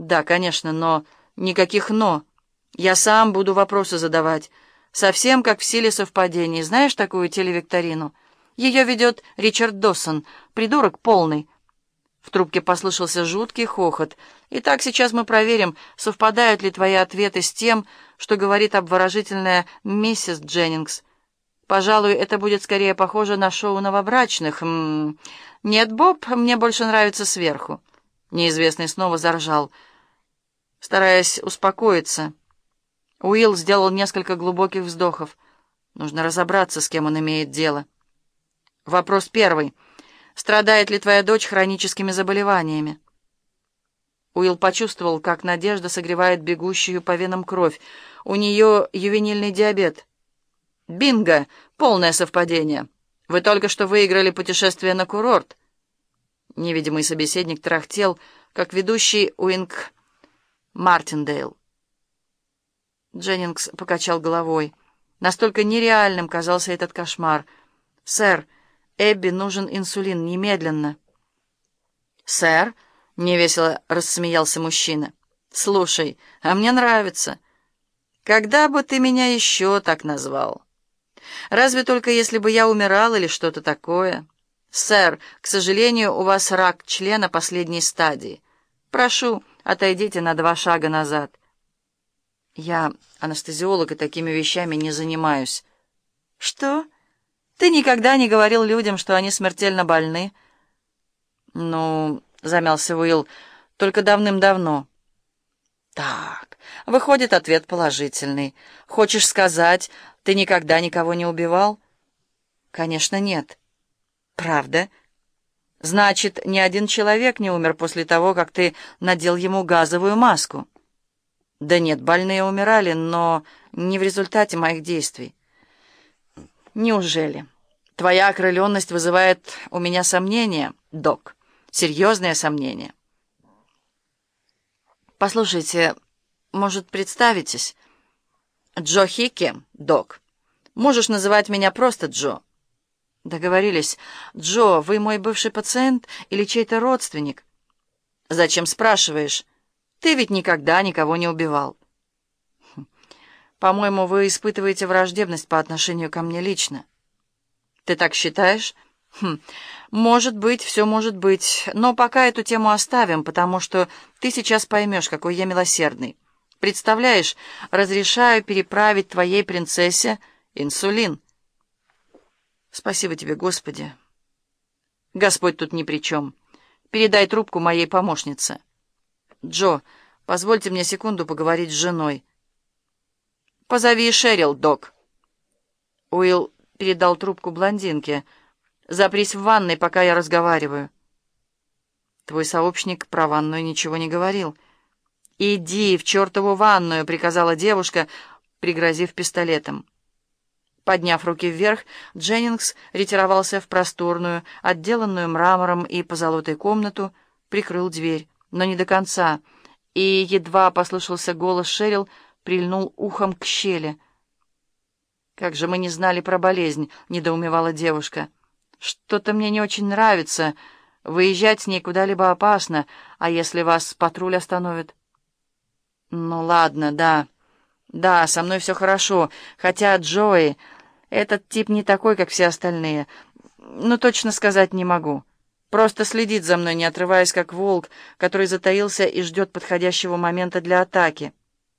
Да, конечно, но... Никаких «но». Я сам буду вопросы задавать. Совсем как в силе совпадений. Знаешь такую телевикторину? Ее ведет Ричард Доссон, придурок полный. В трубке послышался жуткий хохот. Итак, сейчас мы проверим, совпадают ли твои ответы с тем, что говорит обворожительная миссис Дженнингс. Пожалуй, это будет скорее похоже на шоу новобрачных. М -м -м. Нет, Боб, мне больше нравится сверху. Неизвестный снова заржал, стараясь успокоиться. Уилл сделал несколько глубоких вздохов. Нужно разобраться, с кем он имеет дело. Вопрос первый. Страдает ли твоя дочь хроническими заболеваниями? Уилл почувствовал, как надежда согревает бегущую по венам кровь. У нее ювенильный диабет. Бинго! Полное совпадение. Вы только что выиграли путешествие на курорт. Невидимый собеседник тарахтел, как ведущий Уинк Мартиндейл. Дженнингс покачал головой. Настолько нереальным казался этот кошмар. «Сэр, Эбби нужен инсулин немедленно». «Сэр?» — невесело рассмеялся мужчина. «Слушай, а мне нравится. Когда бы ты меня еще так назвал? Разве только если бы я умирал или что-то такое? Сэр, к сожалению, у вас рак члена последней стадии. Прошу, отойдите на два шага назад». Я анестезиолог и такими вещами не занимаюсь. Что? Ты никогда не говорил людям, что они смертельно больны? Ну, замялся Уилл, только давным-давно. Так, выходит, ответ положительный. Хочешь сказать, ты никогда никого не убивал? Конечно, нет. Правда? Значит, ни один человек не умер после того, как ты надел ему газовую маску. Да нет, больные умирали, но не в результате моих действий. Неужели? Твоя окрыленность вызывает у меня сомнения, док. Серьезные сомнения. Послушайте, может, представитесь? Джо Хикки, док. Можешь называть меня просто Джо. Договорились. Джо, вы мой бывший пациент или чей-то родственник? Зачем спрашиваешь? Ты ведь никогда никого не убивал. Хм. По-моему, вы испытываете враждебность по отношению ко мне лично. Ты так считаешь? Хм. Может быть, все может быть. Но пока эту тему оставим, потому что ты сейчас поймешь, какой я милосердный. Представляешь, разрешаю переправить твоей принцессе инсулин. Спасибо тебе, Господи. Господь тут ни при чем. Передай трубку моей помощнице. «Джо, позвольте мне секунду поговорить с женой». «Позови Шерил, док». Уилл передал трубку блондинке. «Запрись в ванной, пока я разговариваю». Твой сообщник про ванную ничего не говорил. «Иди в чертову ванную», — приказала девушка, пригрозив пистолетом. Подняв руки вверх, Дженнингс ретировался в просторную, отделанную мрамором и позолотой комнату, прикрыл дверь но не до конца, и едва послышался голос Шерил, прильнул ухом к щели. «Как же мы не знали про болезнь!» — недоумевала девушка. «Что-то мне не очень нравится. Выезжать с ней куда-либо опасно, а если вас патруль остановит?» «Ну ладно, да. Да, со мной все хорошо, хотя Джои, этот тип не такой, как все остальные. Ну, точно сказать не могу». Просто следит за мной, не отрываясь, как волк, который затаился и ждет подходящего момента для атаки.